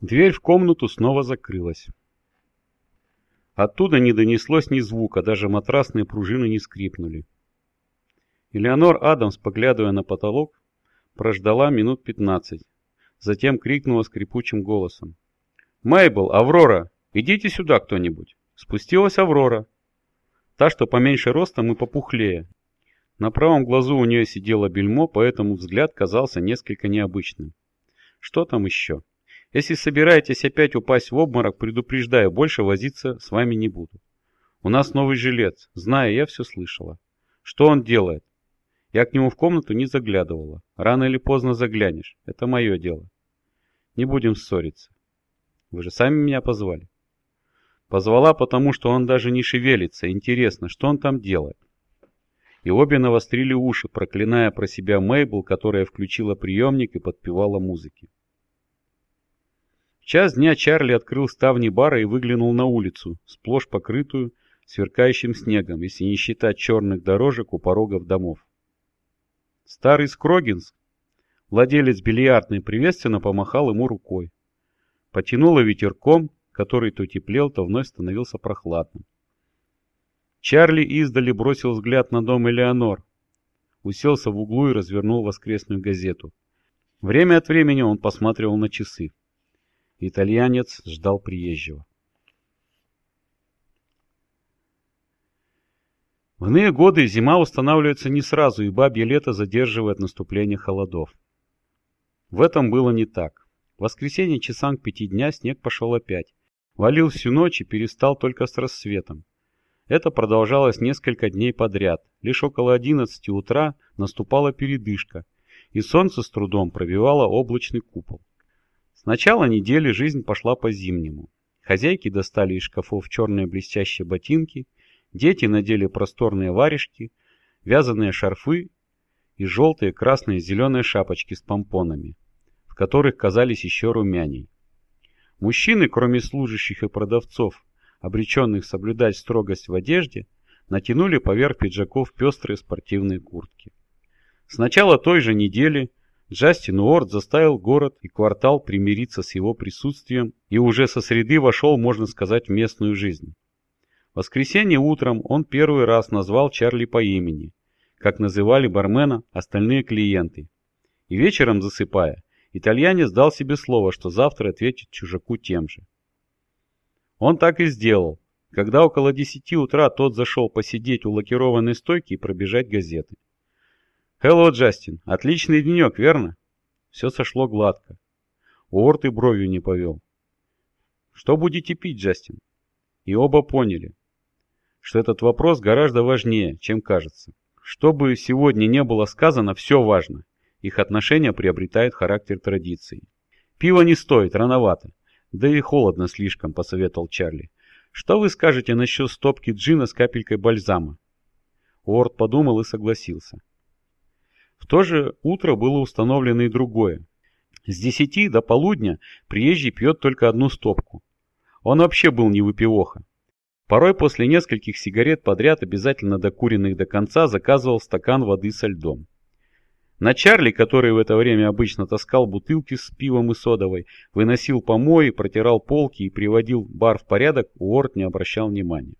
Дверь в комнату снова закрылась. Оттуда не донеслось ни звука, даже матрасные пружины не скрипнули. Элеонор Адамс, поглядывая на потолок, прождала минут пятнадцать. Затем крикнула скрипучим голосом. «Мейбл, Аврора, идите сюда кто-нибудь!» Спустилась Аврора. Та, что поменьше ростом и попухлее. На правом глазу у нее сидело бельмо, поэтому взгляд казался несколько необычным. Что там еще? Если собираетесь опять упасть в обморок, предупреждаю, больше возиться с вами не буду. У нас новый жилец. Знаю, я все слышала. Что он делает? Я к нему в комнату не заглядывала. Рано или поздно заглянешь. Это мое дело. Не будем ссориться. Вы же сами меня позвали. Позвала, потому что он даже не шевелится. Интересно, что он там делает? И обе навострили уши, проклиная про себя Мейбл, которая включила приемник и подпевала музыки час дня Чарли открыл ставни бара и выглянул на улицу, сплошь покрытую сверкающим снегом, если не считать черных дорожек у порогов домов. Старый Скрогинс, владелец бильярдной, приветственно помахал ему рукой. Потянуло ветерком, который то теплел, то вновь становился прохладным. Чарли издали бросил взгляд на дом Элеонор, уселся в углу и развернул воскресную газету. Время от времени он посматривал на часы. Итальянец ждал приезжего. В иные годы зима устанавливается не сразу, и бабье лето задерживает наступление холодов. В этом было не так. В воскресенье часам к пяти дня снег пошел опять. Валил всю ночь и перестал только с рассветом. Это продолжалось несколько дней подряд. Лишь около одиннадцати утра наступала передышка, и солнце с трудом пробивало облачный купол. Начала недели жизнь пошла по-зимнему. Хозяйки достали из шкафов черные блестящие ботинки, дети надели просторные варежки, вязаные шарфы и желтые, красные, зеленые шапочки с помпонами, в которых казались еще румяней. Мужчины, кроме служащих и продавцов, обреченных соблюдать строгость в одежде, натянули поверх пиджаков пестрые спортивные куртки. С начала той же недели Джастин Уорд заставил город и квартал примириться с его присутствием и уже со среды вошел, можно сказать, в местную жизнь. В воскресенье утром он первый раз назвал Чарли по имени, как называли бармена остальные клиенты. И вечером засыпая, итальянец дал себе слово, что завтра ответит чужаку тем же. Он так и сделал, когда около десяти утра тот зашел посидеть у лакированной стойки и пробежать газеты. «Хелло, Джастин. Отличный денек, верно?» Все сошло гладко. Уорд и бровью не повел. «Что будете пить, Джастин?» И оба поняли, что этот вопрос гораздо важнее, чем кажется. Что бы сегодня не было сказано, все важно. Их отношения приобретают характер традиции. «Пиво не стоит, рановато. Да и холодно слишком», — посоветовал Чарли. «Что вы скажете насчет стопки джина с капелькой бальзама?» Уорд подумал и согласился. В то же утро было установлено и другое. С десяти до полудня приезжий пьет только одну стопку. Он вообще был не выпивоха. Порой после нескольких сигарет подряд, обязательно докуренных до конца, заказывал стакан воды со льдом. На Чарли, который в это время обычно таскал бутылки с пивом и содовой, выносил помои, протирал полки и приводил бар в порядок, Уорд не обращал внимания.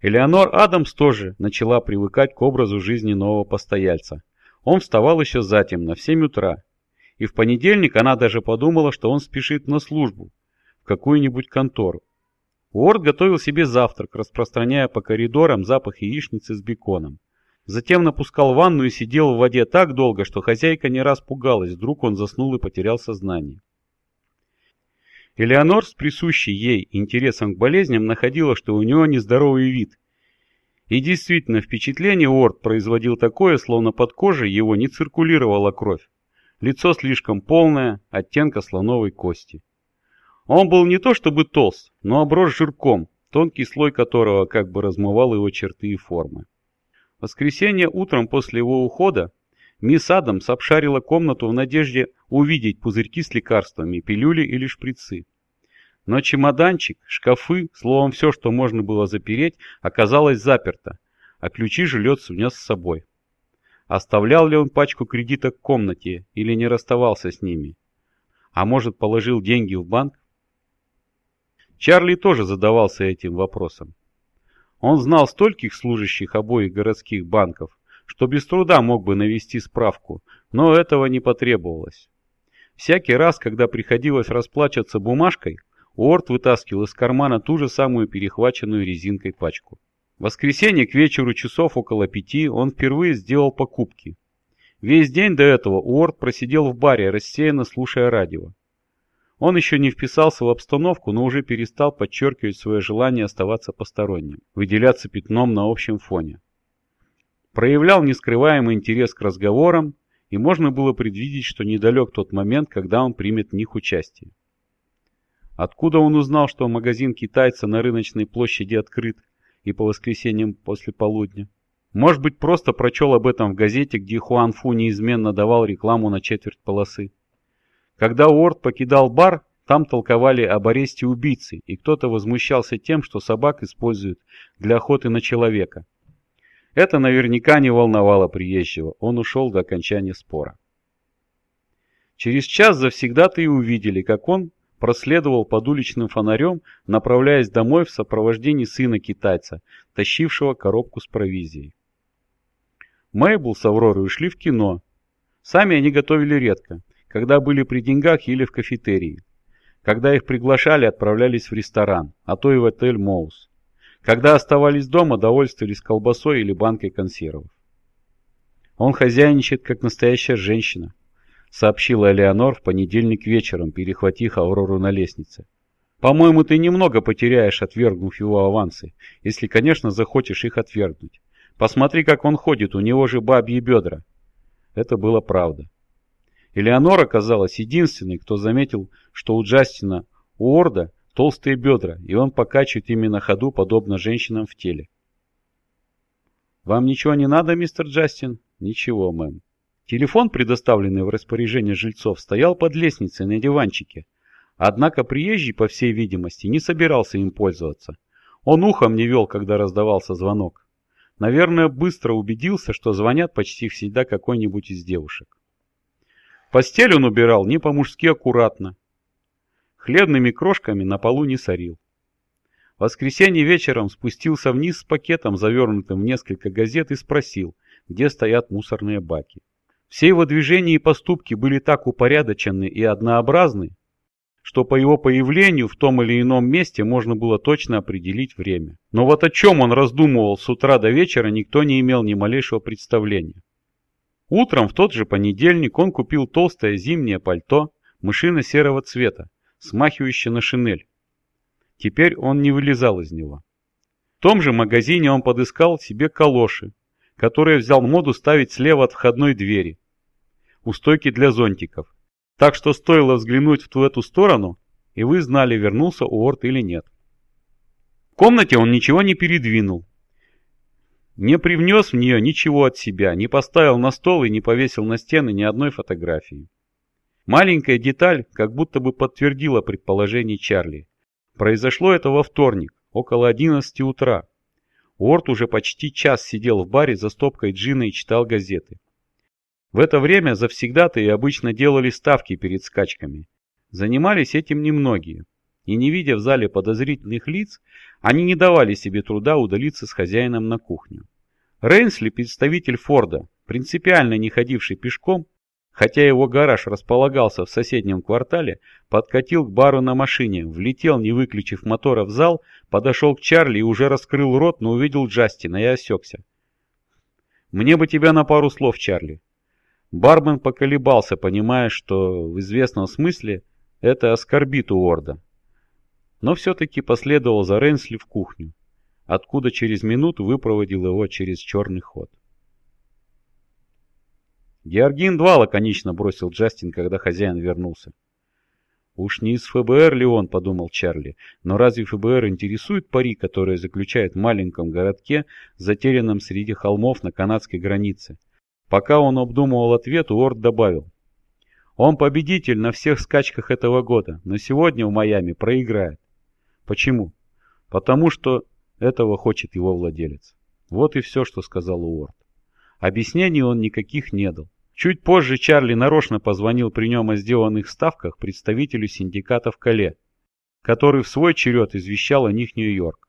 Элеонор Адамс тоже начала привыкать к образу жизни нового постояльца. Он вставал еще затемно, в 7 утра. И в понедельник она даже подумала, что он спешит на службу, в какую-нибудь контору. Уорд готовил себе завтрак, распространяя по коридорам запах яичницы с беконом. Затем напускал ванну и сидел в воде так долго, что хозяйка не раз пугалась, вдруг он заснул и потерял сознание. Элеонор с присущей ей интересом к болезням находила, что у него нездоровый вид. И действительно, впечатление Уорд производил такое, словно под кожей его не циркулировала кровь. Лицо слишком полное, оттенка слоновой кости. Он был не то чтобы толст, но оброс жирком, тонкий слой которого как бы размывал его черты и формы. В воскресенье утром после его ухода мисс Адамс обшарила комнату в надежде увидеть пузырьки с лекарствами, пилюли или шприцы. Но чемоданчик, шкафы, словом все, что можно было запереть, оказалось заперто, а ключи жилец внес с собой. Оставлял ли он пачку кредиток в комнате или не расставался с ними? А может, положил деньги в банк? Чарли тоже задавался этим вопросом. Он знал стольких служащих обоих городских банков, что без труда мог бы навести справку, но этого не потребовалось. Всякий раз, когда приходилось расплачиваться бумажкой, Уорд вытаскивал из кармана ту же самую перехваченную резинкой пачку. В воскресенье к вечеру часов около пяти он впервые сделал покупки. Весь день до этого Уорд просидел в баре, рассеянно слушая радио. Он еще не вписался в обстановку, но уже перестал подчеркивать свое желание оставаться посторонним, выделяться пятном на общем фоне. Проявлял нескрываемый интерес к разговорам, и можно было предвидеть, что недалек тот момент, когда он примет в них участие. Откуда он узнал, что магазин китайца на рыночной площади открыт и по воскресеньям после полудня? Может быть, просто прочел об этом в газете, где Хуан Фу неизменно давал рекламу на четверть полосы. Когда Уорд покидал бар, там толковали об аресте убийцы, и кто-то возмущался тем, что собак используют для охоты на человека. Это наверняка не волновало приезжего, он ушел до окончания спора. Через час завсегда-то и увидели, как он проследовал под уличным фонарем, направляясь домой в сопровождении сына китайца, тащившего коробку с провизией. Мейбл с Авророй ушли в кино. Сами они готовили редко, когда были при деньгах или в кафетерии. Когда их приглашали, отправлялись в ресторан, а то и в отель Моус. Когда оставались дома, довольствовались колбасой или банкой консервов. «Он хозяйничает, как настоящая женщина», — сообщила Элеонор в понедельник вечером, перехватив Аврору на лестнице. «По-моему, ты немного потеряешь, отвергнув его авансы, если, конечно, захочешь их отвергнуть. Посмотри, как он ходит, у него же бабьи бедра». Это было правда. Элеонора оказалась единственной, кто заметил, что у Джастина Уорда толстые бедра, и он покачивает ими на ходу, подобно женщинам в теле. «Вам ничего не надо, мистер Джастин?» «Ничего, мэм». Телефон, предоставленный в распоряжение жильцов, стоял под лестницей на диванчике. Однако приезжий, по всей видимости, не собирался им пользоваться. Он ухом не вел, когда раздавался звонок. Наверное, быстро убедился, что звонят почти всегда какой-нибудь из девушек. Постель он убирал не по-мужски аккуратно. Хлебными крошками на полу не сорил. В воскресенье вечером спустился вниз с пакетом, завернутым в несколько газет, и спросил, где стоят мусорные баки. Все его движения и поступки были так упорядочены и однообразны, что по его появлению в том или ином месте можно было точно определить время. Но вот о чем он раздумывал с утра до вечера, никто не имел ни малейшего представления. Утром в тот же понедельник он купил толстое зимнее пальто мышино-серого цвета, смахивающее на шинель. Теперь он не вылезал из него. В том же магазине он подыскал себе калоши, которые взял моду ставить слева от входной двери, у стойки для зонтиков. Так что стоило взглянуть в эту сторону, и вы знали, вернулся Уорд или нет. В комнате он ничего не передвинул, не привнес в нее ничего от себя, не поставил на стол и не повесил на стены ни одной фотографии. Маленькая деталь как будто бы подтвердила предположение Чарли. Произошло это во вторник, около 11 утра. Уорд уже почти час сидел в баре за стопкой джина и читал газеты. В это время завсегда-то и обычно делали ставки перед скачками. Занимались этим немногие и не видя в зале подозрительных лиц, они не давали себе труда удалиться с хозяином на кухню. Рейнсли, представитель Форда, принципиально не ходивший пешком, хотя его гараж располагался в соседнем квартале, подкатил к бару на машине, влетел, не выключив мотора в зал, подошел к Чарли и уже раскрыл рот, но увидел Джастина и осекся. «Мне бы тебя на пару слов, Чарли». Бармен поколебался, понимая, что в известном смысле это оскорбит Уорда но все-таки последовал за Ренсли в кухню, откуда через минуту выпроводил его через черный ход. «Георгин-2», — лаконично бросил Джастин, когда хозяин вернулся. «Уж не из ФБР ли он?» — подумал Чарли. «Но разве ФБР интересует пари, которые заключают в маленьком городке, затерянном среди холмов на канадской границе?» Пока он обдумывал ответ, Уорд добавил. «Он победитель на всех скачках этого года, но сегодня в Майами проиграет. Почему? Потому что этого хочет его владелец. Вот и все, что сказал Уорд. Объяснений он никаких не дал. Чуть позже Чарли нарочно позвонил при нем о сделанных ставках представителю синдиката в Кале, который в свой черед извещал о них Нью-Йорк.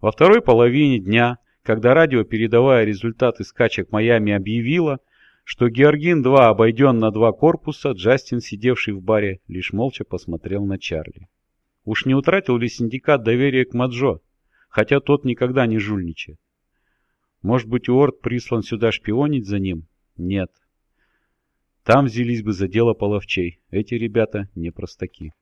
Во второй половине дня, когда радио, передавая результаты скачек Майами, объявило, что Георгин-2 обойден на два корпуса, Джастин, сидевший в баре, лишь молча посмотрел на Чарли. Уж не утратил ли синдикат доверия к Маджо, хотя тот никогда не жульничает? Может быть, Уорд прислан сюда шпионить за ним? Нет. Там взялись бы за дело половчей. Эти ребята не простаки.